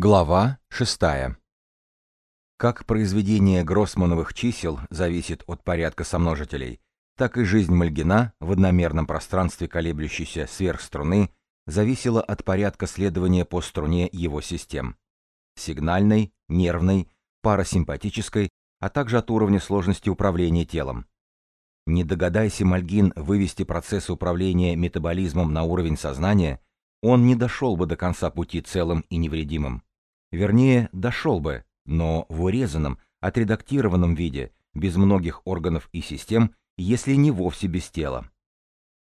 Глава 6. Как произведение Гроссмановых чисел зависит от порядка сомножителей, так и жизнь Мальгина в одномерном пространстве колеблющейся сверхструны зависела от порядка следования по струне его систем. Сигнальной, нервной, парасимпатической, а также от уровня сложности управления телом. Не догадайся Мальгин вывести процессы управления метаболизмом на уровень сознания – он не дошел бы до конца пути целым и невредимым. Вернее, дошел бы, но в урезанном, отредактированном виде, без многих органов и систем, если не вовсе без тела.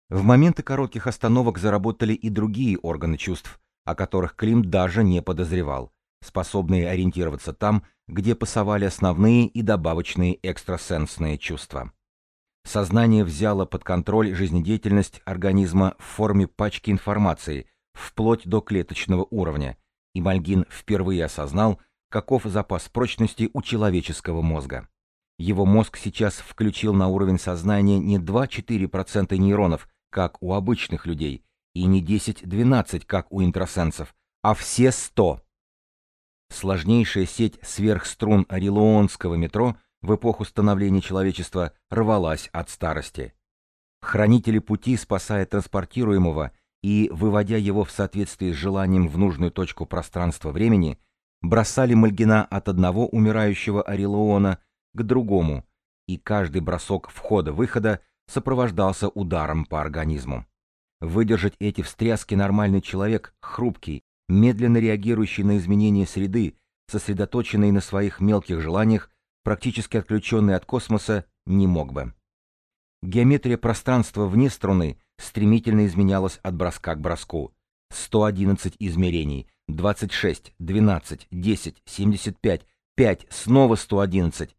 В моменты коротких остановок заработали и другие органы чувств, о которых Клим даже не подозревал, способные ориентироваться там, где пасовали основные и добавочные экстрасенсные чувства. Сознание взяло под контроль жизнедеятельность организма в форме пачки информации, вплоть до клеточного уровня, и Мальгин впервые осознал, каков запас прочности у человеческого мозга. Его мозг сейчас включил на уровень сознания не 2-4% нейронов, как у обычных людей, и не 10-12, как у интросенсов, а все 100. Сложнейшая сеть сверхструн орелуонского метро в эпоху становления человечества рвалась от старости. Хранители пути, спасая транспортируемого, и, выводя его в соответствии с желанием в нужную точку пространства-времени, бросали Мальгина от одного умирающего Орелуона к другому, и каждый бросок входа-выхода сопровождался ударом по организму. Выдержать эти встряски нормальный человек, хрупкий, медленно реагирующий на изменения среды, сосредоточенный на своих мелких желаниях, практически отключенный от космоса, не мог бы. Геометрия пространства вне струны стремительно изменялась от броска к броску. 111 измерений, 26, 12, 10, 75, 5, снова 111.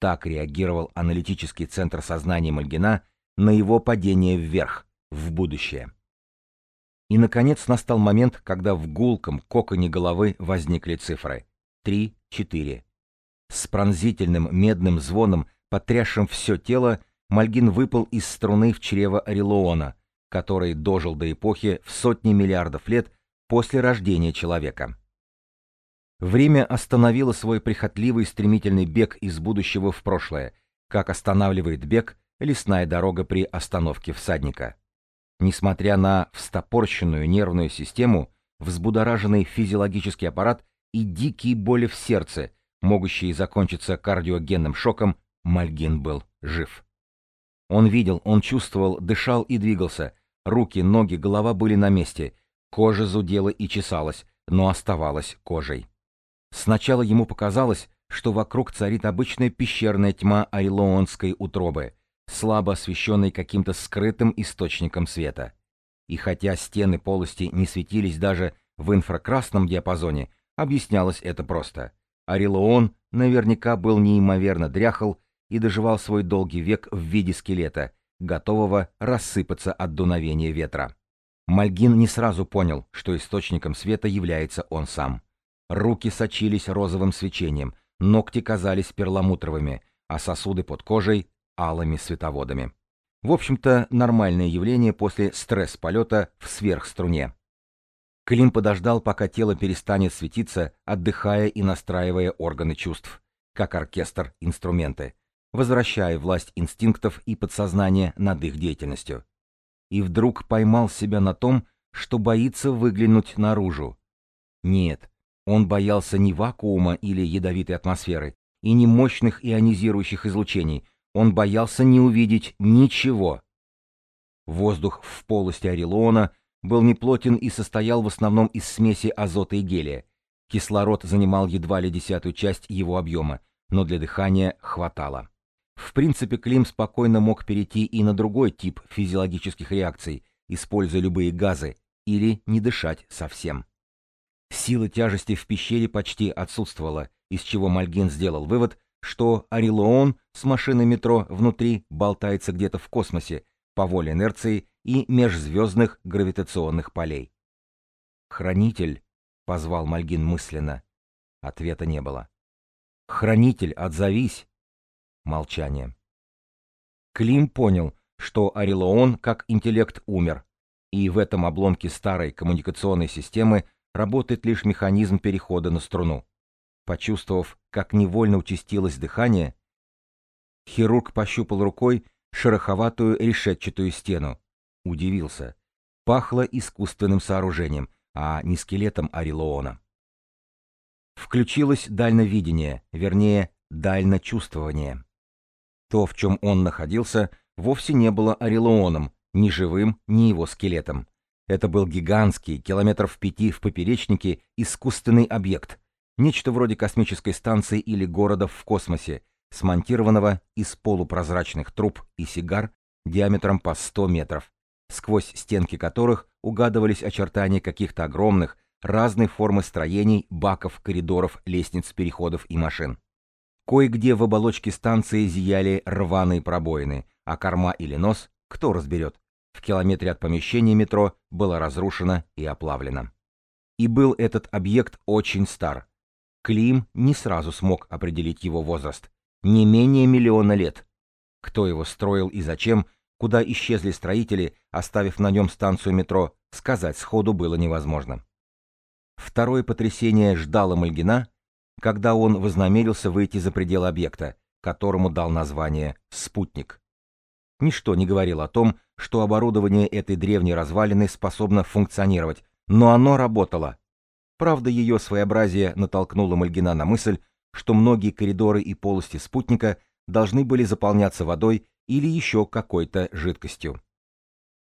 Так реагировал аналитический центр сознания Мальгина на его падение вверх, в будущее. И, наконец, настал момент, когда в гулком коконе головы возникли цифры. 3, 4. С пронзительным медным звоном, потрясшим все тело, Мальгин выпал из струны в чрево Орелуона, который дожил до эпохи в сотни миллиардов лет после рождения человека. Время остановило свой прихотливый стремительный бег из будущего в прошлое, как останавливает бег лесная дорога при остановке всадника. Несмотря на встопорщенную нервную систему, взбудораженный физиологический аппарат и дикие боли в сердце, могущие закончиться кардиогенным шоком, Мальгин был жив. Он видел, он чувствовал, дышал и двигался. Руки, ноги, голова были на месте. Кожа зудела и чесалась, но оставалась кожей. Сначала ему показалось, что вокруг царит обычная пещерная тьма айлоонской утробы, слабо освещенной каким-то скрытым источником света. И хотя стены полости не светились даже в инфракрасном диапазоне, объяснялось это просто. Орелоон наверняка был неимоверно дряхал и доживал свой долгий век в виде скелета, готового рассыпаться от дуновения ветра. Мальгин не сразу понял, что источником света является он сам. Руки сочились розовым свечением, ногти казались перламутровыми, а сосуды под кожей — алыми световодами. В общем-то, нормальное явление после стресс-полета в сверхструне. Клим подождал, пока тело перестанет светиться, отдыхая и настраивая органы чувств, как оркестр инструменты, возвращая власть инстинктов и подсознания над их деятельностью. И вдруг поймал себя на том, что боится выглянуть наружу. Нет, он боялся не вакуума или ядовитой атмосферы, и не мощных ионизирующих излучений, он боялся не увидеть ничего. Воздух в полости Орелона был неплотен и состоял в основном из смеси азота и гелия. Кислород занимал едва ли десятую часть его объема, но для дыхания хватало. В принципе, Клим спокойно мог перейти и на другой тип физиологических реакций, используя любые газы, или не дышать совсем. Сила тяжести в пещере почти отсутствовала, из чего Мальгин сделал вывод, что Орелуон с машиной метро внутри болтается где-то в космосе по воле инерции и межзвездных гравитационных полей. «Хранитель», — позвал Мальгин мысленно. Ответа не было. «Хранитель, отзовись!» Молчание. Клим понял, что Орелоон как интеллект умер, и в этом обломке старой коммуникационной системы работает лишь механизм перехода на струну. Почувствовав, как невольно участилось дыхание, хирург пощупал рукой шероховатую решетчатую стену. Удивился. Пахло искусственным сооружением, а не скелетом Орелоона. Включилось дальновидение, вернее, дальночувствование. То, в чем он находился, вовсе не было Орелооном, ни живым, ни его скелетом. Это был гигантский, километров пяти в поперечнике, искусственный объект. Нечто вроде космической станции или города в космосе, смонтированного из полупрозрачных труб и сигар диаметром по 100 метров, сквозь стенки которых угадывались очертания каких-то огромных, разной формы строений, баков, коридоров, лестниц, переходов и машин. Кое-где в оболочке станции зияли рваные пробоины, а корма или нос, кто разберет, в километре от помещения метро была разрушена и оплавлена. И был этот объект очень стар. Клим не сразу смог определить его возраст. Не менее миллиона лет. Кто его строил и зачем, куда исчезли строители, оставив на нем станцию метро, сказать сходу было невозможно. Второе потрясение ждало Мальгина, когда он вознамерился выйти за пределы объекта, которому дал название «спутник». Ничто не говорило о том, что оборудование этой древней развалины способно функционировать, но оно работало. Правда, ее своеобразие натолкнуло Мальгина на мысль, что многие коридоры и полости спутника должны были заполняться водой или еще какой-то жидкостью.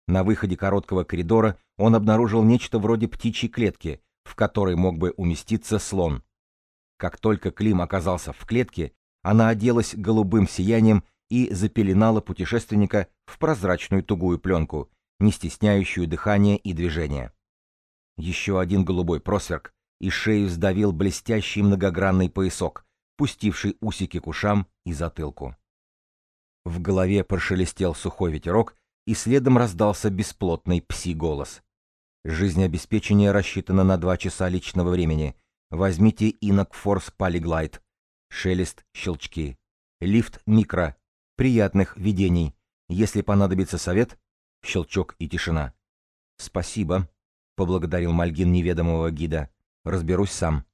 На выходе короткого коридора он обнаружил нечто вроде птичьей клетки, в которой мог бы уместиться слон. Как только Клим оказался в клетке, она оделась голубым сиянием и запеленала путешественника в прозрачную тугую пленку, не стесняющую дыхания и движения. Еще один голубой просверк, и шею сдавил блестящий многогранный поясок, пустивший усики к ушам и затылку. В голове прошелестел сухой ветерок, и следом раздался бесплотный пси-голос. Жизнеобеспечение рассчитано на два часа личного времени. Возьмите Инок Форс Полиглайд. Шелест, щелчки. Лифт микро. Приятных видений. Если понадобится совет, щелчок и тишина. Спасибо, поблагодарил Мальгин неведомого гида. Разберусь сам.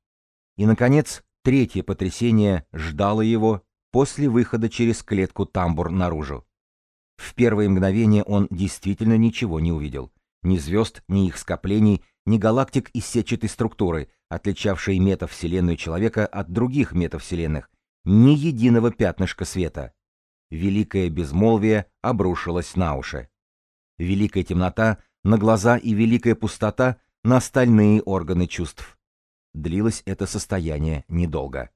И, наконец, третье потрясение ждало его после выхода через клетку тамбур наружу. В первые мгновения он действительно ничего не увидел ни звезд, ни их скоплений, ни галактик из сетчатой структуры, отличавшей метавселенную человека от других метавселенных, ни единого пятнышка света. Великое безмолвие обрушилось на уши. Великая темнота на глаза и великая пустота на остальные органы чувств. Длилось это состояние недолго.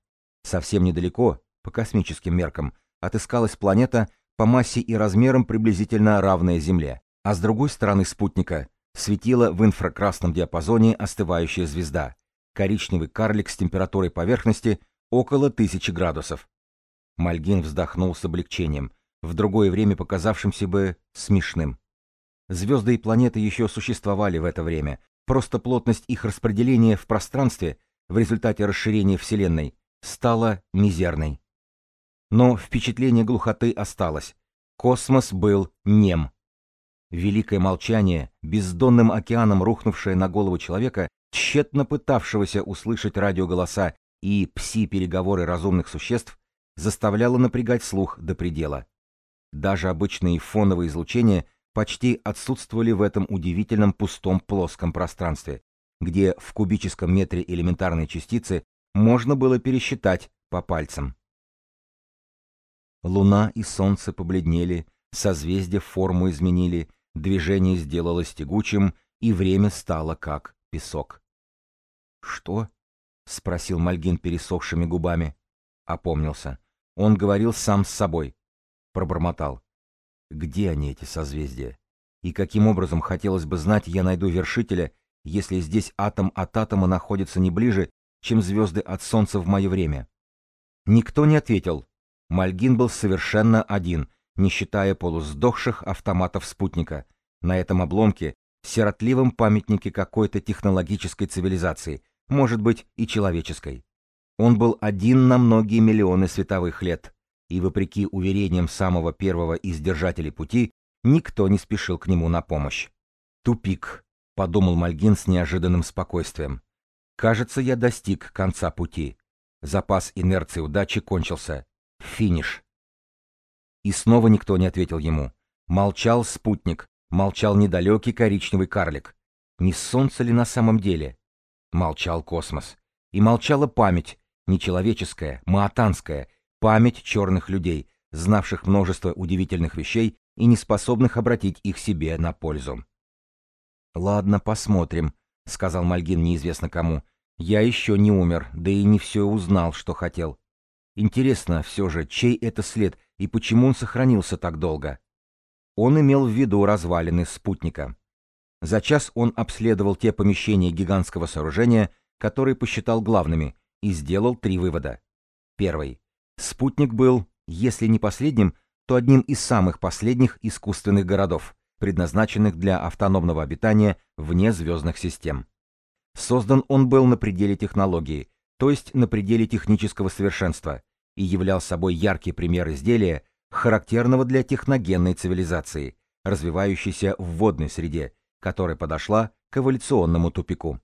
Совсем недалеко, по космическим меркам, отыскалась планета по массе и размерам приблизительно равная Земле а с другой стороны спутника светила в инфракрасном диапазоне остывающая звезда, коричневый карлик с температурой поверхности около тысячи градусов. Мальгин вздохнул с облегчением, в другое время показавшимся бы смешным. Звезды и планеты еще существовали в это время, просто плотность их распределения в пространстве в результате расширения Вселенной стала мизерной. Но впечатление глухоты осталось. Космос был нем. Великое молчание, бездонным океаном рухнувшее на голову человека, тщетно пытавшегося услышать радиоголоса и пси-переговоры разумных существ, заставляло напрягать слух до предела. Даже обычные фоновые излучения почти отсутствовали в этом удивительном пустом плоском пространстве, где в кубическом метре элементарной частицы можно было пересчитать по пальцам. Луна и Солнце побледнели, созвездия форму изменили, Движение сделалось тягучим, и время стало как песок. «Что?» — спросил Мальгин пересохшими губами. Опомнился. Он говорил сам с собой. Пробормотал. «Где они, эти созвездия? И каким образом, хотелось бы знать, я найду вершителя, если здесь атом от атома находится не ближе, чем звезды от Солнца в мое время?» Никто не ответил. Мальгин был совершенно один, не считая полусдохших автоматов спутника. На этом обломке, сиротливом памятнике какой-то технологической цивилизации, может быть и человеческой. Он был один на многие миллионы световых лет, и вопреки уверениям самого первого из держателей пути, никто не спешил к нему на помощь. Тупик. — подумал Мальгин с неожиданным спокойствием. «Кажется, я достиг конца пути. Запас инерции удачи кончился. Финиш». И снова никто не ответил ему. Молчал спутник, молчал недалекий коричневый карлик. Не солнце ли на самом деле? Молчал космос. И молчала память, нечеловеческая, маатанская, память черных людей, знавших множество удивительных вещей и не способных обратить их себе на пользу. «Ладно, посмотрим», — сказал Мальгин неизвестно кому. «Я еще не умер, да и не все узнал, что хотел. Интересно все же, чей это след и почему он сохранился так долго?» Он имел в виду развалины спутника. За час он обследовал те помещения гигантского сооружения, которые посчитал главными, и сделал три вывода. Первый. Спутник был, если не последним, то одним из самых последних искусственных городов, предназначенных для автономного обитания вне звездных систем. Создан он был на пределе технологии, то есть на пределе технического совершенства, и являл собой яркий пример изделия, характерного для техногенной цивилизации, развивающейся в водной среде, которая подошла к эволюционному тупику.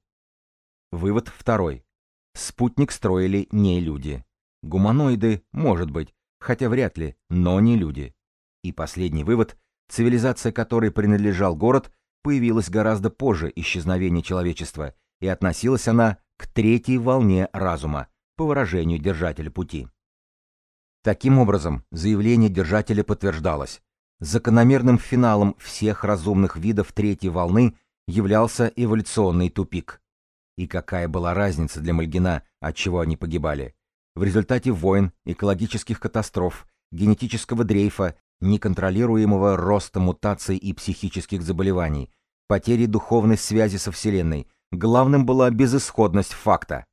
Вывод второй. Спутник строили не люди. Гуманоиды, может быть, хотя вряд ли, но не люди. И последний вывод, цивилизация которой принадлежал город, появилась гораздо позже исчезновения человечества, и относилась она к третьей волне разума, по выражению держателя пути. Таким образом, заявление держателя подтверждалось. Закономерным финалом всех разумных видов третьей волны являлся эволюционный тупик. И какая была разница для Мальгина, от чего они погибали? В результате войн, экологических катастроф, генетического дрейфа, неконтролируемого роста мутаций и психических заболеваний, потери духовной связи со Вселенной, главным была безысходность факта.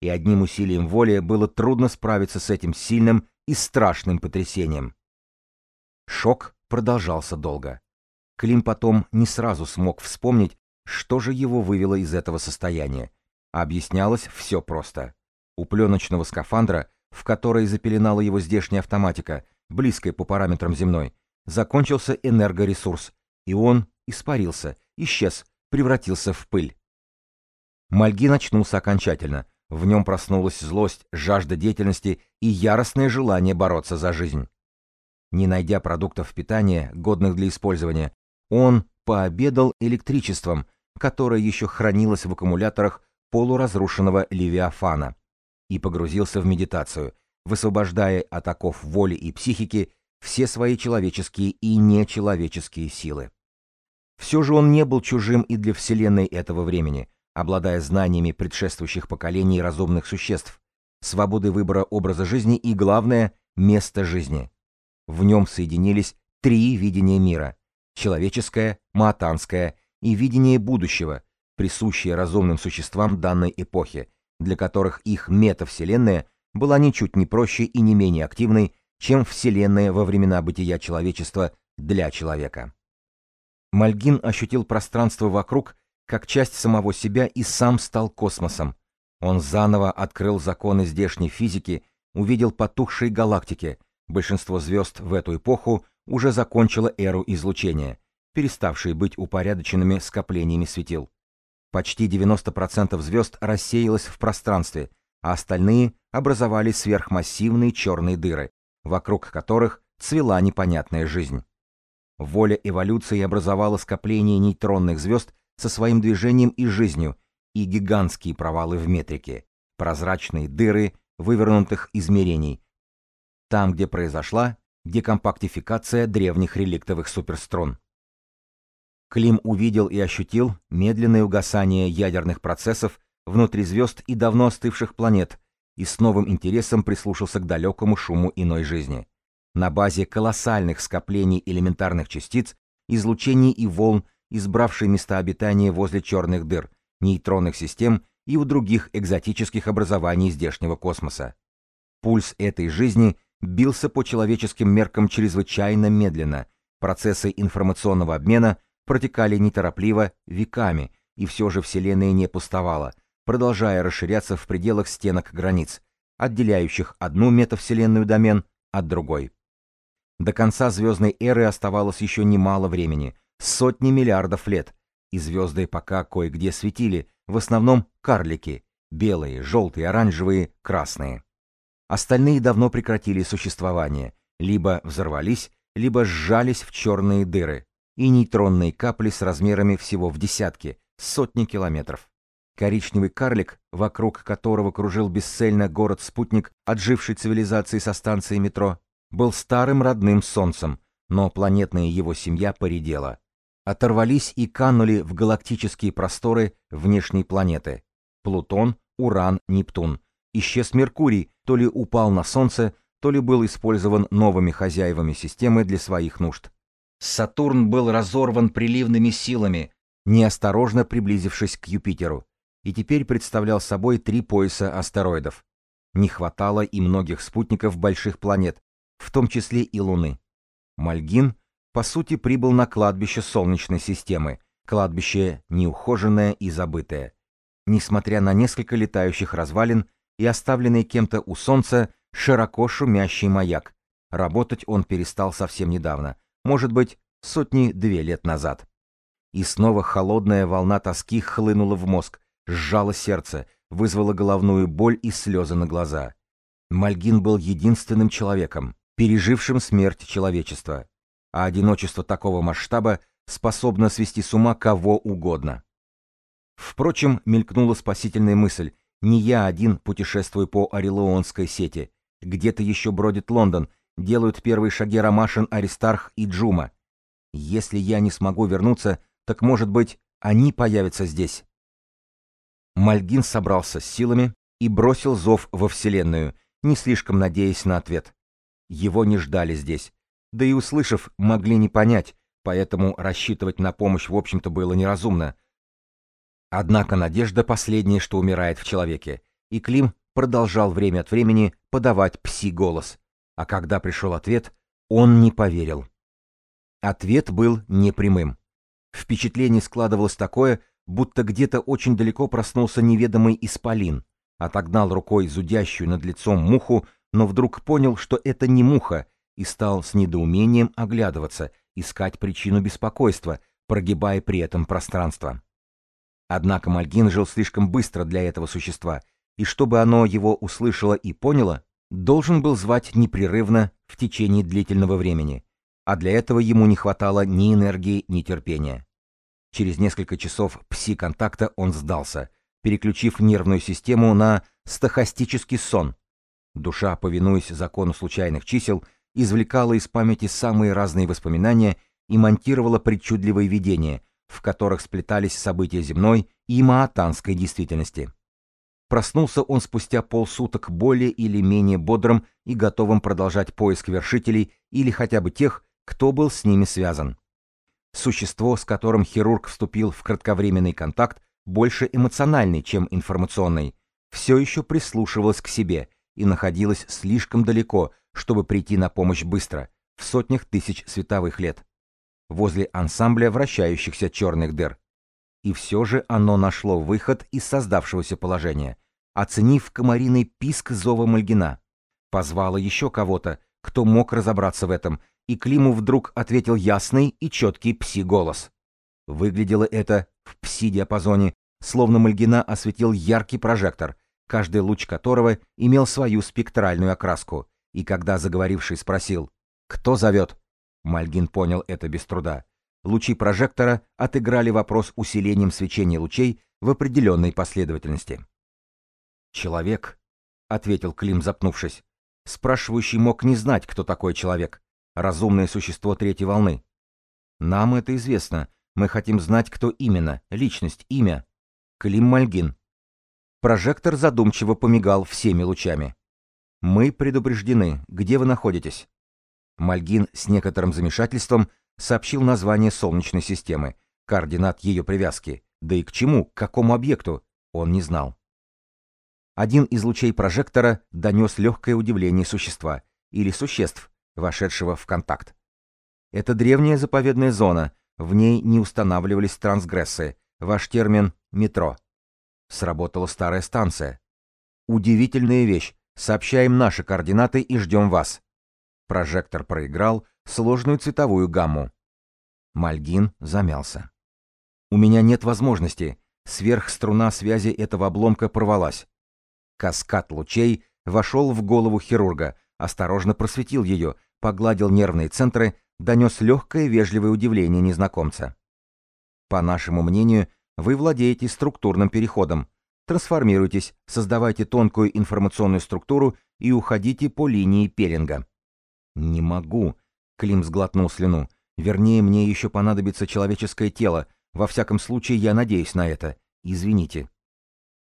И одним усилием воли было трудно справиться с этим сильным и страшным потрясением. Шок продолжался долго. Клим потом не сразу смог вспомнить, что же его вывело из этого состояния? объяснялось все просто. У пленочного скафандра, в который запеленала его здешняя автоматика, близкая по параметрам земной, закончился энергоресурс, и он испарился, исчез, превратился в пыль. Мальгин очнулся окончательно. В нем проснулась злость, жажда деятельности и яростное желание бороться за жизнь. Не найдя продуктов питания, годных для использования, он пообедал электричеством, которое еще хранилось в аккумуляторах полуразрушенного Левиафана, и погрузился в медитацию, высвобождая от оков воли и психики все свои человеческие и нечеловеческие силы. Все же он не был чужим и для Вселенной этого времени, обладая знаниями предшествующих поколений разумных существ, свободой выбора образа жизни и, главное, места жизни. В нем соединились три видения мира человеческое, маатанское и видение будущего, присущее разумным существам данной эпохи, для которых их метавселенная была ничуть не проще и не менее активной, чем вселенная во времена бытия человечества для человека. Мальгин ощутил пространство вокруг как часть самого себя и сам стал космосом. Он заново открыл законы здешней физики, увидел потухшие галактики. Большинство звезд в эту эпоху уже закончила эру излучения, переставшие быть упорядоченными скоплениями светил. Почти 90% звезд рассеялось в пространстве, а остальные образовали сверхмассивные черные дыры, вокруг которых цвела непонятная жизнь. Воля эволюции образовала скопление нейтронных звезд со своим движением и жизнью, и гигантские провалы в метрике, прозрачные дыры вывернутых измерений, там, где произошла декомпактификация древних реликтовых суперструн. Клим увидел и ощутил медленное угасание ядерных процессов внутри звезд и давно остывших планет, и с новым интересом прислушался к далекому шуму иной жизни. На базе колоссальных скоплений элементарных частиц, излучений и волн, избравшие места обитания возле черных дыр, нейтронных систем и у других экзотических образований здешнего космоса. Пульс этой жизни бился по человеческим меркам чрезвычайно медленно, процессы информационного обмена протекали неторопливо, веками, и все же Вселенная не пустовала, продолжая расширяться в пределах стенок границ, отделяющих одну метавселенную домен от другой. До конца звездной эры оставалось еще немало времени, сотни миллиардов лет, и звезды пока кое-где светили, в основном карлики, белые, желтые, оранжевые, красные. Остальные давно прекратили существование, либо взорвались, либо сжались в черные дыры, и нейтронные капли с размерами всего в десятки, сотни километров. Коричневый карлик, вокруг которого кружил бесцельно город-спутник отжившей цивилизации со станции метро, был старым родным Солнцем, но планетная его семья поредела. Оторвались и канули в галактические просторы внешней планеты. Плутон, Уран, Нептун. Исчез Меркурий, то ли упал на Солнце, то ли был использован новыми хозяевами системы для своих нужд. Сатурн был разорван приливными силами, неосторожно приблизившись к Юпитеру, и теперь представлял собой три пояса астероидов. Не хватало и многих спутников больших планет, в том числе и Луны. Мальгин, по сути, прибыл на кладбище Солнечной системы, кладбище неухоженное и забытое. Несмотря на несколько летающих развалин и оставленный кем-то у Солнца широко шумящий маяк, работать он перестал совсем недавно, может быть, сотни-две лет назад. И снова холодная волна тоски хлынула в мозг, сжала сердце, вызвала головную боль и слезы на глаза. Мальгин был единственным человеком, пережившим смерть человечества, а одиночество такого масштаба способно свести с ума кого угодно. Впрочем, мелькнула спасительная мысль, не я один путешествую по Орелонской сети, где-то еще бродит Лондон, делают первые шаги Ромашин, Аристарх и Джума. Если я не смогу вернуться, так, может быть, они появятся здесь. Мальгин собрался с силами и бросил зов во Вселенную, не слишком надеясь на ответ. Его не ждали здесь. Да и услышав, могли не понять, поэтому рассчитывать на помощь, в общем-то, было неразумно. Однако надежда последняя, что умирает в человеке, и Клим продолжал время от времени подавать пси-голос. А когда пришел ответ, он не поверил. Ответ был непрямым. Впечатление складывалось такое, будто где-то очень далеко проснулся неведомый исполин, отогнал рукой зудящую над лицом муху но вдруг понял, что это не муха, и стал с недоумением оглядываться, искать причину беспокойства, прогибая при этом пространство. Однако Мальгин жил слишком быстро для этого существа, и чтобы оно его услышало и поняло, должен был звать непрерывно в течение длительного времени, а для этого ему не хватало ни энергии, ни терпения. Через несколько часов пси-контакта он сдался, переключив нервную систему на стохастический сон, Душа, повинуясь закону случайных чисел, извлекала из памяти самые разные воспоминания и монтировала причудливые видения, в которых сплетались события земной и маатанской действительности. Проснулся он спустя полсуток более или менее бодрым и готовым продолжать поиск вершителей или хотя бы тех, кто был с ними связан. Существо, с которым хирург вступил в кратковременный контакт, больше эмоциональный, чем информационный, все еще прислушивалось к себе и находилась слишком далеко, чтобы прийти на помощь быстро, в сотнях тысяч световых лет, возле ансамбля вращающихся черных дыр. И все же оно нашло выход из создавшегося положения, оценив комариный писк зова Мальгина. Позвало еще кого-то, кто мог разобраться в этом, и Климу вдруг ответил ясный и четкий пси-голос. Выглядело это в пси-диапазоне, словно Мальгина осветил яркий прожектор — каждый луч которого имел свою спектральную окраску, и когда заговоривший спросил «Кто зовет?», Мальгин понял это без труда. Лучи прожектора отыграли вопрос усилением свечения лучей в определенной последовательности. «Человек», — ответил Клим, запнувшись. Спрашивающий мог не знать, кто такой человек. Разумное существо третьей волны. «Нам это известно. Мы хотим знать, кто именно, личность, имя». Клим Мальгин. Прожектор задумчиво помигал всеми лучами. «Мы предупреждены. Где вы находитесь?» Мальгин с некоторым замешательством сообщил название Солнечной системы, координат ее привязки, да и к чему, к какому объекту, он не знал. Один из лучей прожектора донес легкое удивление существа, или существ, вошедшего в контакт. Это древняя заповедная зона, в ней не устанавливались трансгрессы, ваш термин «метро». Сработала старая станция. Удивительная вещь. Сообщаем наши координаты и ждем вас. Прожектор проиграл сложную цветовую гамму. Мальгин замялся. У меня нет возможности. Сверхструна связи этого обломка порвалась. Каскад лучей вошел в голову хирурга, осторожно просветил ее, погладил нервные центры, донес легкое вежливое удивление незнакомца. По нашему мнению, вы владеете структурным переходом. Трансформируйтесь, создавайте тонкую информационную структуру и уходите по линии Перинга. Не могу. Клим сглотнул слюну. Вернее, мне еще понадобится человеческое тело. Во всяком случае, я надеюсь на это. Извините.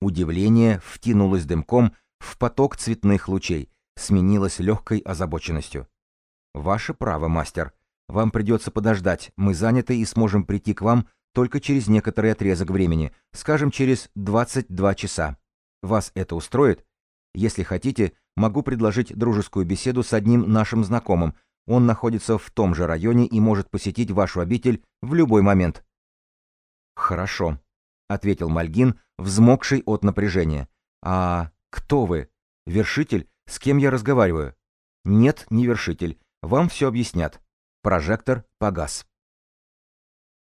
Удивление втянулось дымком в поток цветных лучей, сменилось легкой озабоченностью. «Ваше право, мастер. Вам придется подождать. Мы заняты и сможем прийти к вам только через некоторый отрезок времени, скажем, через 22 часа. Вас это устроит? Если хотите, могу предложить дружескую беседу с одним нашим знакомым. Он находится в том же районе и может посетить вашу обитель в любой момент. Хорошо, ответил Мальгин, взмокший от напряжения. А кто вы? Вершитель? С кем я разговариваю? Нет, не вершитель. Вам все объяснят. Прожектор погас.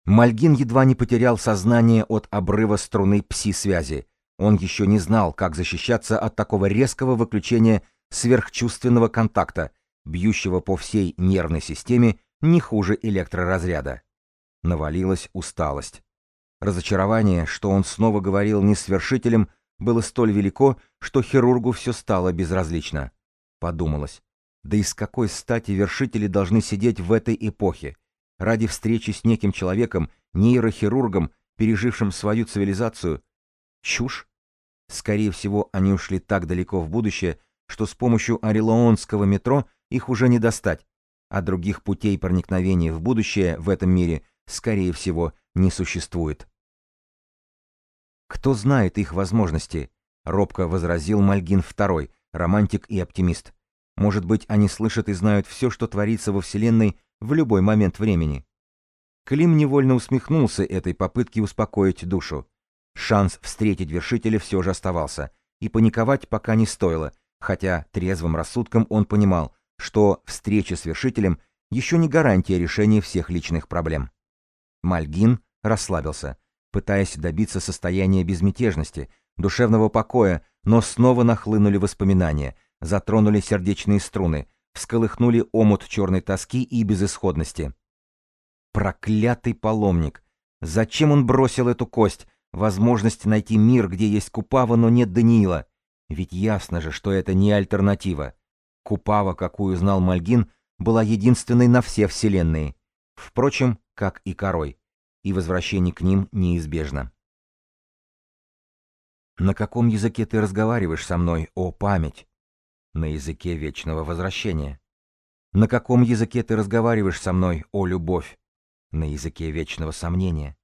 Мальгин едва не потерял сознание от обрыва струны пси-связи. Он еще не знал, как защищаться от такого резкого выключения сверхчувственного контакта, бьющего по всей нервной системе не хуже электроразряда. Навалилась усталость. Разочарование, что он снова говорил не с вершителем, было столь велико, что хирургу все стало безразлично. Подумалось, да и с какой стати вершители должны сидеть в этой эпохе? ради встречи с неким человеком, нейрохирургом, пережившим свою цивилизацию. Чушь? Скорее всего, они ушли так далеко в будущее, что с помощью Орелоонского метро их уже не достать, а других путей проникновения в будущее в этом мире, скорее всего, не существует. «Кто знает их возможности?» — робко возразил Мальгин II, романтик и оптимист. «Может быть, они слышат и знают все, что творится во Вселенной в любой момент времени. Клим невольно усмехнулся этой попытке успокоить душу. Шанс встретить вершителя все же оставался, и паниковать пока не стоило, хотя трезвым рассудком он понимал, что встреча с вершителем еще не гарантия решения всех личных проблем. Мальгин расслабился, пытаясь добиться состояния безмятежности, душевного покоя, но снова нахлынули воспоминания, затронули сердечные струны, всколыхнули омут черной тоски и безысходности. Проклятый паломник! Зачем он бросил эту кость? Возможность найти мир, где есть Купава, но нет Даниила. Ведь ясно же, что это не альтернатива. Купава, какую знал Мальгин, была единственной на все вселенные. Впрочем, как и Корой. И возвращение к ним неизбежно. «На каком языке ты разговариваешь со мной, о память?» на языке вечного возвращения. На каком языке ты разговариваешь со мной, о любовь? На языке вечного сомнения.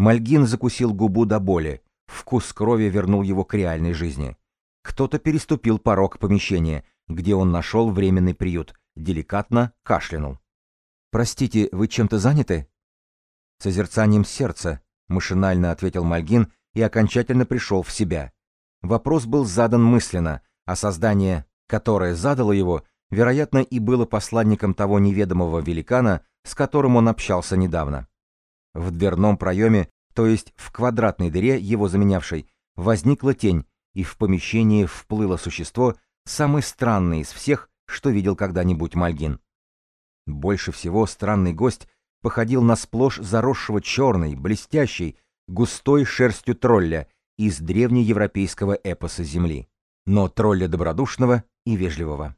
Мальгин закусил губу до боли, вкус крови вернул его к реальной жизни. Кто-то переступил порог помещения, где он нашел временный приют, деликатно кашлянул. «Простите, вы чем-то заняты?» «Созерцанием сердца», — машинально ответил Мальгин и окончательно пришел в себя. Вопрос был задан мысленно, а создание, которое задало его, вероятно, и было посланником того неведомого великана, с которым он общался недавно. В дверном проеме, то есть в квадратной дыре, его заменявшей, возникла тень, и в помещении вплыло существо, самое странное из всех, что видел когда-нибудь Мальгин. Больше всего странный гость походил на сплошь заросшего черной, блестящей, густой шерстью тролля из древнеевропейского эпоса Земли но тролля добродушного и вежливого.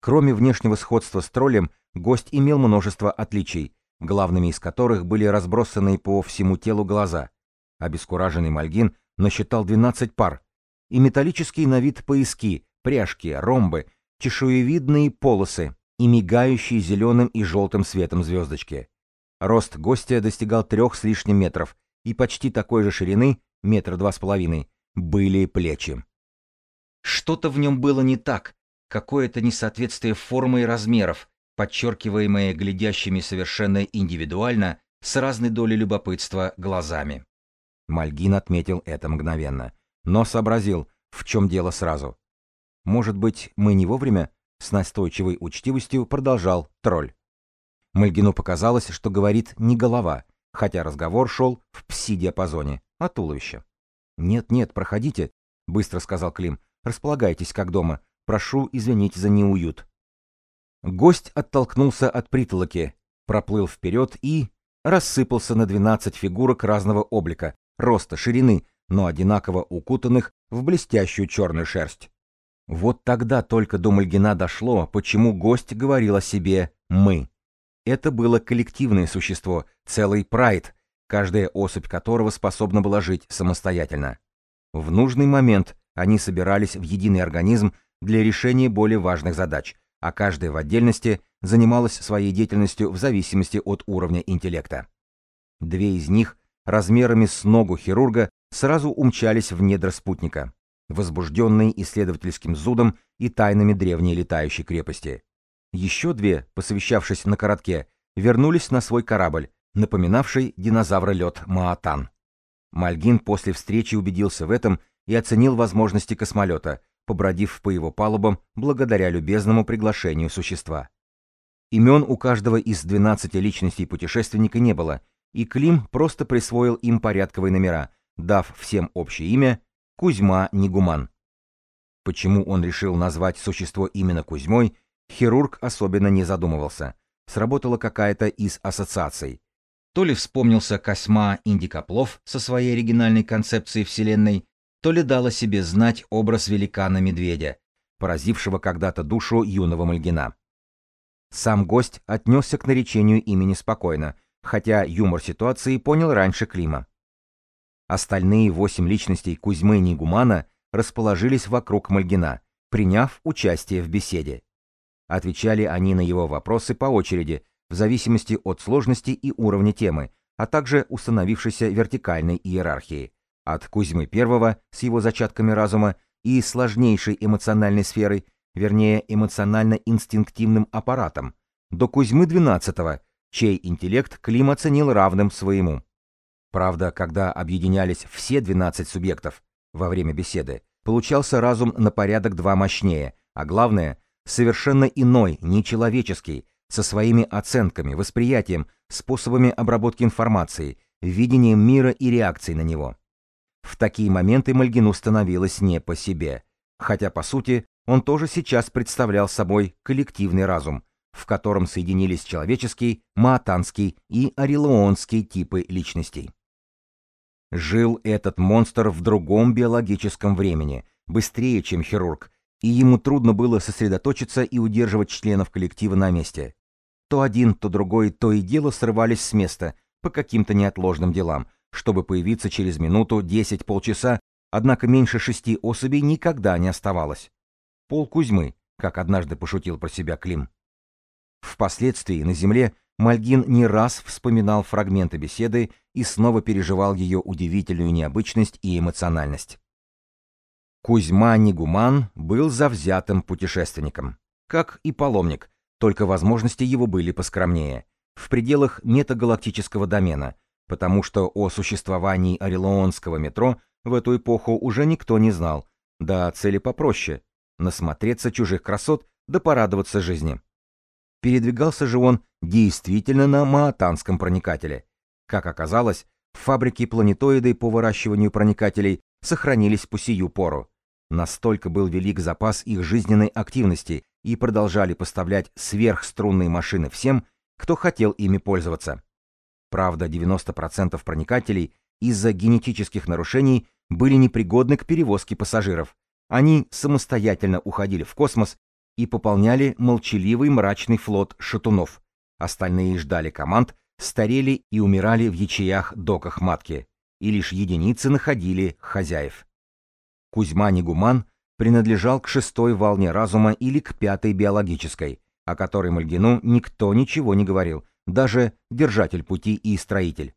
Кроме внешнего сходства с троллем, гость имел множество отличий, главными из которых были разбросанные по всему телу глаза. Обескураженный Мальгин насчитал 12 пар, и металлические на вид пояски, пряжки, ромбы, чешуевидные полосы и мигающие зеленым и желтым светом звездочки. Рост гостя достигал трех с лишним метров, и почти такой же ширины, метра два с половиной, были плечи. Что-то в нем было не так, какое-то несоответствие формы и размеров, подчеркиваемое глядящими совершенно индивидуально, с разной долей любопытства, глазами. Мальгин отметил это мгновенно, но сообразил, в чем дело сразу. «Может быть, мы не вовремя?» — с настойчивой учтивостью продолжал тролль. Мальгину показалось, что говорит не голова, хотя разговор шел в пси-диапазоне, о туловище. «Нет-нет, проходите», — быстро сказал Клим. «Располагайтесь, как дома. Прошу извинить за неуют». Гость оттолкнулся от притолоки, проплыл вперед и... рассыпался на двенадцать фигурок разного облика, роста, ширины, но одинаково укутанных в блестящую черную шерсть. Вот тогда только до Мальгина дошло, почему гость говорил о себе «мы». Это было коллективное существо, целый прайд, каждая особь которого способна была жить самостоятельно. В нужный момент они собирались в единый организм для решения более важных задач, а каждая в отдельности занималась своей деятельностью в зависимости от уровня интеллекта. Две из них, размерами с ногу хирурга, сразу умчались в недра спутника, возбужденные исследовательским зудом и тайнами древней летающей крепости. Еще две, посовещавшись на коротке, вернулись на свой корабль, напоминавший динозавролет Маатан. Мальгин после встречи убедился в этом и оценил возможности космолета, побродив по его палубам благодаря любезному приглашению существа. Имен у каждого из 12 личностей путешественника не было, и Клим просто присвоил им порядковые номера, дав всем общее имя Кузьма Нигуман. Почему он решил назвать существо именно Кузьмой, хирург особенно не задумывался. Сработала какая-то из ассоциаций. То ли вспомнился Косьма Индикоплов со своей оригинальной концепцией Вселенной, то ли дало себе знать образ великана-медведя, поразившего когда-то душу юного Мальгина. Сам гость отнесся к наречению имени спокойно, хотя юмор ситуации понял раньше Клима. Остальные восемь личностей Кузьмы Нигумана расположились вокруг Мальгина, приняв участие в беседе. Отвечали они на его вопросы по очереди, в зависимости от сложности и уровня темы, а также установившейся вертикальной иерархии, от Кузьмы I с его зачатками разума и сложнейшей эмоциональной сферой, вернее эмоционально-инстинктивным аппаратом, до Кузьмы XII, чей интеллект Клим оценил равным своему. Правда, когда объединялись все 12 субъектов во время беседы, получался разум на порядок два мощнее, а главное, совершенно иной, нечеловеческий, со своими оценками, восприятием, способами обработки информации, видением мира и реакцией на него. В такие моменты Мальгину становилось не по себе, хотя, по сути, он тоже сейчас представлял собой коллективный разум, в котором соединились человеческий, маатанский и орелуонский типы личностей. Жил этот монстр в другом биологическом времени, быстрее, чем хирург, и ему трудно было сосредоточиться и удерживать членов коллектива на месте. То один, то другой, то и дело срывались с места по каким-то неотложным делам, чтобы появиться через минуту, десять-полчаса, однако меньше шести особей никогда не оставалось. Пол Кузьмы, как однажды пошутил про себя Клим. Впоследствии на Земле Мальгин не раз вспоминал фрагменты беседы и снова переживал ее удивительную необычность и эмоциональность. Кузьма Нигуман был завзятым путешественником, как и паломник, только возможности его были поскромнее, в пределах метагалактического домена, потому что о существовании орелонского метро в эту эпоху уже никто не знал, да цели попроще — насмотреться чужих красот да порадоваться жизни. Передвигался же он действительно на маатанском проникателе. Как оказалось, фабрики планетоиды по выращиванию проникателей сохранились по сию пору. Настолько был велик запас их жизненной активности и продолжали поставлять сверхструнные машины всем, кто хотел ими пользоваться. Правда, 90% проникателей из-за генетических нарушений были непригодны к перевозке пассажиров. Они самостоятельно уходили в космос и пополняли молчаливый мрачный флот шатунов. Остальные ждали команд, старели и умирали в ячеях-доках матки, и лишь единицы находили хозяев. Кузьма Негуман принадлежал к шестой волне разума или к пятой биологической, о которой Мальгину никто ничего не говорил, даже держатель пути и строитель.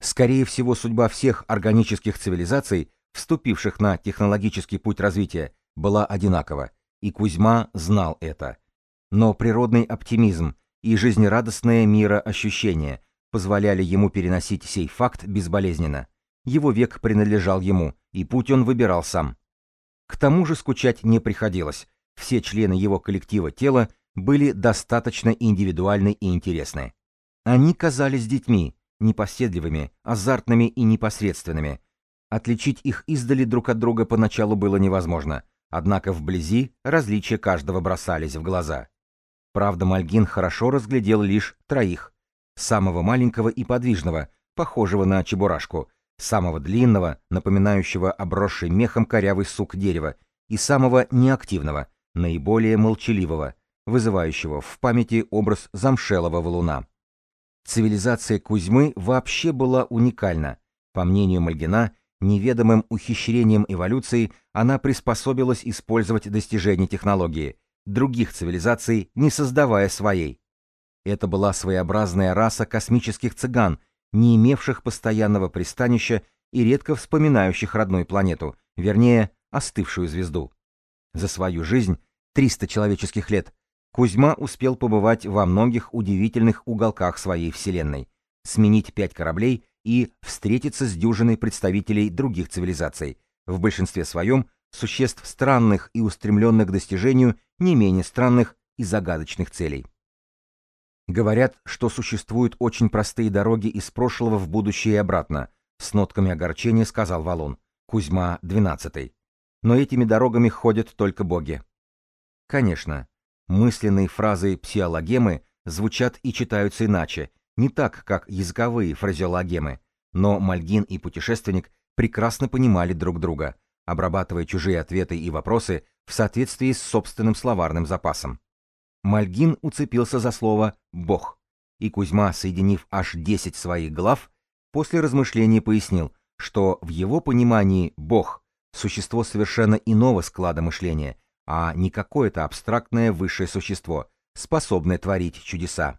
Скорее всего, судьба всех органических цивилизаций, вступивших на технологический путь развития, была одинакова – и Кузьма знал это. Но природный оптимизм и жизнерадостное мироощущение позволяли ему переносить сей факт безболезненно. Его век принадлежал ему, и путь он выбирал сам. К тому же скучать не приходилось. Все члены его коллектива тела были достаточно индивидуальны и интересны. Они казались детьми, непоседливыми, азартными и непосредственными. Отличить их издали друг от друга поначалу было невозможно, однако вблизи различия каждого бросались в глаза. Правда, Мальгин хорошо разглядел лишь троих. Самого маленького и подвижного, похожего на чебурашку, самого длинного, напоминающего обросший мехом корявый сук дерева, и самого неактивного, наиболее молчаливого, вызывающего в памяти образ замшелого валуна. Цивилизация Кузьмы вообще была уникальна. По мнению Мальгина, неведомым ухищрением эволюции она приспособилась использовать достижения технологии, других цивилизаций, не создавая своей. Это была своеобразная раса космических цыган, не имевших постоянного пристанища и редко вспоминающих родную планету, вернее, остывшую звезду. За свою жизнь, 300 человеческих лет, Кузьма успел побывать во многих удивительных уголках своей Вселенной, сменить пять кораблей и встретиться с дюжиной представителей других цивилизаций, в большинстве своем существ странных и устремленных к достижению не менее странных и загадочных целей. Говорят, что существуют очень простые дороги из прошлого в будущее и обратно, с нотками огорчения сказал Валон, Кузьма XII. Но этими дорогами ходят только боги. Конечно, мысленные фразы псиологемы звучат и читаются иначе, не так, как языковые фразеологемы, но Мальгин и путешественник прекрасно понимали друг друга, обрабатывая чужие ответы и вопросы в соответствии с собственным словарным запасом. Мальгин уцепился за слово «бог», и Кузьма, соединив аж 10 своих глав, после размышлений пояснил, что в его понимании «бог» — существо совершенно иного склада мышления, а не какое-то абстрактное высшее существо, способное творить чудеса.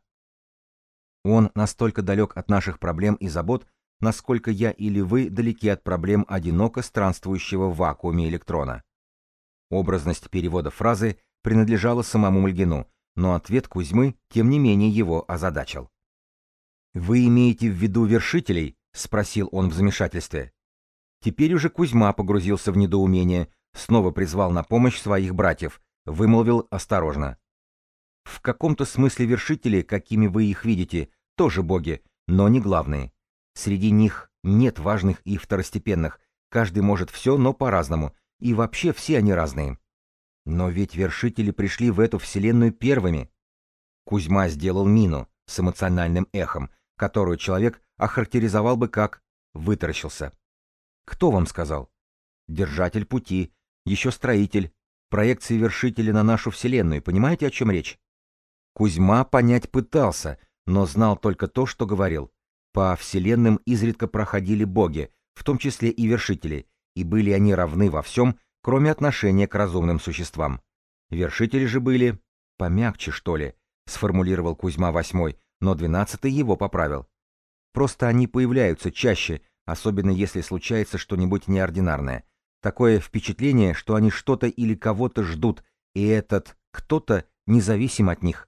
Он настолько далек от наших проблем и забот, насколько я или вы далеки от проблем одиноко странствующего в вакууме электрона. Образность перевода фразы принадлежала самому Мальгину, но ответ Кузьмы, тем не менее, его озадачил. «Вы имеете в виду вершителей?» — спросил он в замешательстве. Теперь уже Кузьма погрузился в недоумение, снова призвал на помощь своих братьев, вымолвил осторожно. «В каком-то смысле вершители, какими вы их видите, тоже боги, но не главные. Среди них нет важных и второстепенных, каждый может все, но по-разному, и вообще все они разные. Но ведь вершители пришли в эту вселенную первыми. Кузьма сделал мину с эмоциональным эхом, которую человек охарактеризовал бы как «вытаращился». Кто вам сказал? Держатель пути, еще строитель, проекции вершителя на нашу вселенную, понимаете, о чем речь? Кузьма понять пытался, но знал только то, что говорил. По вселенным изредка проходили боги, в том числе и вершители, и были они равны во всем, кроме отношения к разумным существам. Вершители же были... помягче, что ли, сформулировал Кузьма восьмой, но двенадцатый его поправил. Просто они появляются чаще, особенно если случается что-нибудь неординарное. Такое впечатление, что они что-то или кого-то ждут, и этот кто-то независим от них.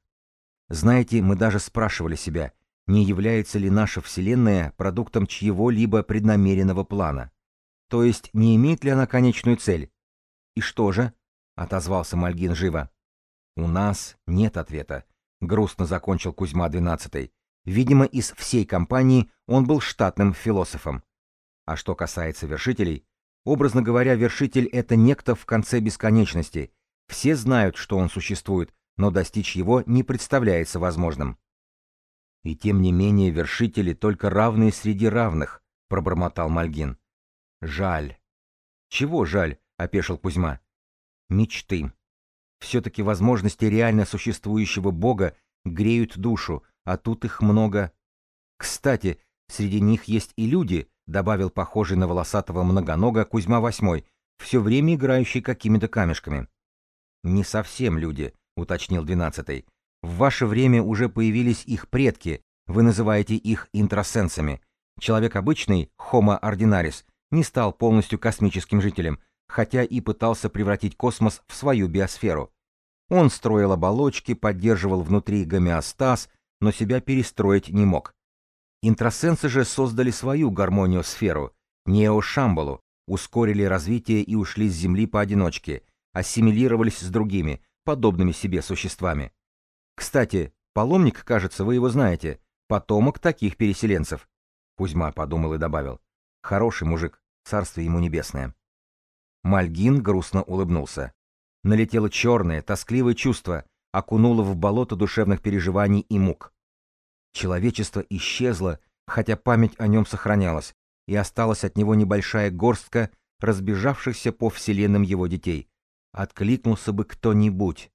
Знаете, мы даже спрашивали себя, не является ли наша Вселенная продуктом чьего-либо преднамеренного плана. То есть не имеет ли она конечную цель? И что же? отозвался Мальгин живо. У нас нет ответа, грустно закончил Кузьма двенадцатый. Видимо, из всей компании он был штатным философом. А что касается вершителей, образно говоря, вершитель — это некто в конце бесконечности. Все знают, что он существует, но достичь его не представляется возможным. И тем не менее вершители только равные среди равных, пробормотал Мальгин. Жаль. Чего жаль? опешил Кузьма. Мечты. Все-таки возможности реально существующего Бога греют душу, а тут их много. Кстати, среди них есть и люди, добавил похожий на волосатого многонога Кузьма Восьмой, все время играющий какими-то камешками. Не совсем люди, уточнил двенадцатый. В ваше время уже появились их предки, вы называете их интрасенсами. Человек обычный, Homo ordinaris, не стал полностью космическим жителем, хотя и пытался превратить космос в свою биосферу. Он строил оболочки, поддерживал внутри гомеостаз, но себя перестроить не мог. Интрасенсы же создали свою гармониосферу, неошамбалу, ускорили развитие и ушли с Земли поодиночке, ассимилировались с другими, подобными себе существами. Кстати, паломник, кажется, вы его знаете, потомок таких переселенцев. Кузьма подумал и добавил. Хороший мужик, царствие ему небесное. Мальгин грустно улыбнулся. Налетело черное, тоскливое чувство, окунуло в болото душевных переживаний и мук. Человечество исчезло, хотя память о нем сохранялась, и осталась от него небольшая горстка разбежавшихся по вселенным его детей. Откликнулся бы кто-нибудь.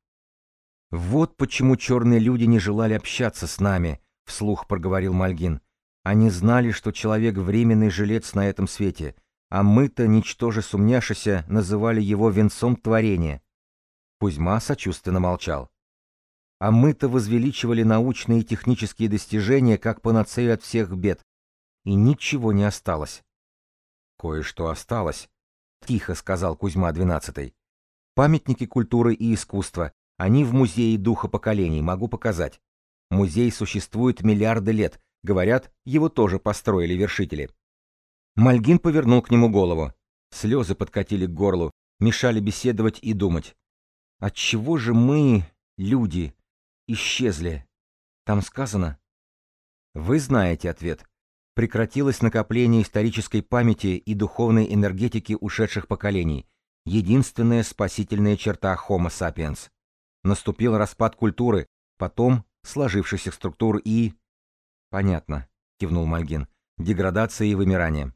«Вот почему черные люди не желали общаться с нами», — вслух проговорил Мальгин. «Они знали, что человек — временный жилец на этом свете, а мы-то, ничтоже сумняшися, называли его венцом творения». Кузьма сочувственно молчал. «А мы-то возвеличивали научные и технические достижения как панацею от всех бед. И ничего не осталось». «Кое-что осталось», — тихо сказал Кузьма двенадцатый. «Памятники культуры и искусства, они в музее духа поколений, могу показать. Музей существует миллиарды лет, говорят, его тоже построили вершители. Мальгин повернул к нему голову. Слезы подкатили к горлу, мешали беседовать и думать. Отчего же мы, люди, исчезли? Там сказано? Вы знаете ответ. Прекратилось накопление исторической памяти и духовной энергетики ушедших поколений. Единственная спасительная черта Homo sapiens. Наступил распад культуры, потом сложившихся структур и... Понятно, кивнул Мальгин. Деградация и вымирание.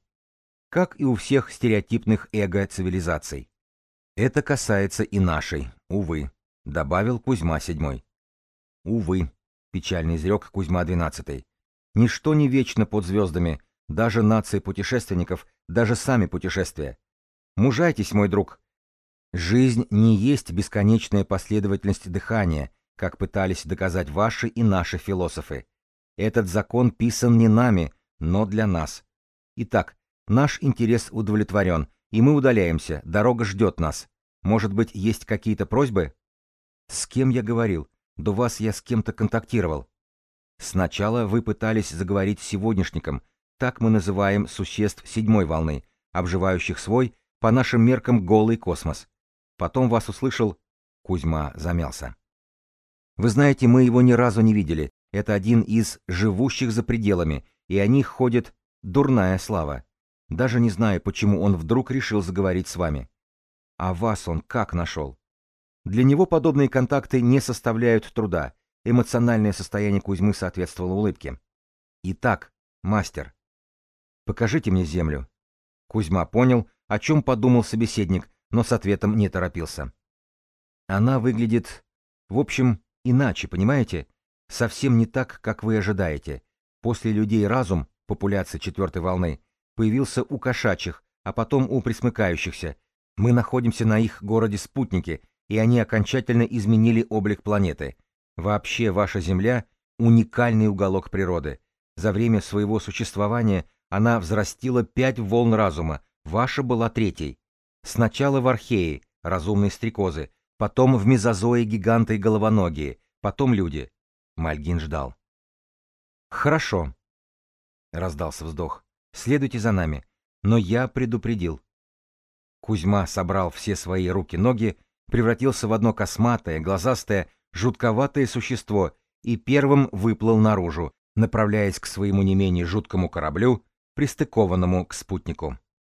Как и у всех стереотипных эго-цивилизаций. Это касается и нашей, увы, добавил Кузьма седьмой. Увы, печально изрек Кузьма двенадцатый. Ничто не вечно под звездами, даже нации путешественников, даже сами путешествия. Мужайтесь, мой друг, Жизнь не есть бесконечная последовательность дыхания, как пытались доказать ваши и наши философы. Этот закон писан не нами, но для нас. Итак, наш интерес удовлетворен, и мы удаляемся, дорога ждет нас. Может быть, есть какие-то просьбы? С кем я говорил? До вас я с кем-то контактировал. Сначала вы пытались заговорить с сегодняшником, так мы называем существ седьмой волны, обживающих свой, по нашим меркам, голый космос. Потом вас услышал...» Кузьма замялся. «Вы знаете, мы его ни разу не видели. Это один из живущих за пределами, и о них ходит дурная слава. Даже не знаю, почему он вдруг решил заговорить с вами. А вас он как нашел? Для него подобные контакты не составляют труда. Эмоциональное состояние Кузьмы соответствовало улыбке. Итак, мастер, покажите мне землю. Кузьма понял, о чем подумал собеседник, но с ответом не торопился. Она выглядит, в общем, иначе, понимаете? Совсем не так, как вы ожидаете. После людей разум, популяции четвертой волны, появился у кошачьих, а потом у присмыкающихся. Мы находимся на их городе-спутнике, и они окончательно изменили облик планеты. Вообще, ваша Земля — уникальный уголок природы. За время своего существования она взрастила пять волн разума, ваша была третьей. Сначала в археи, разумные стрекозы, потом в мезозое гиганты и головоногие, потом люди. Мальгин ждал. «Хорошо», — раздался вздох. «Следуйте за нами. Но я предупредил». Кузьма собрал все свои руки-ноги, превратился в одно косматое, глазастое, жутковатое существо и первым выплыл наружу, направляясь к своему не менее жуткому кораблю, пристыкованному к спутнику.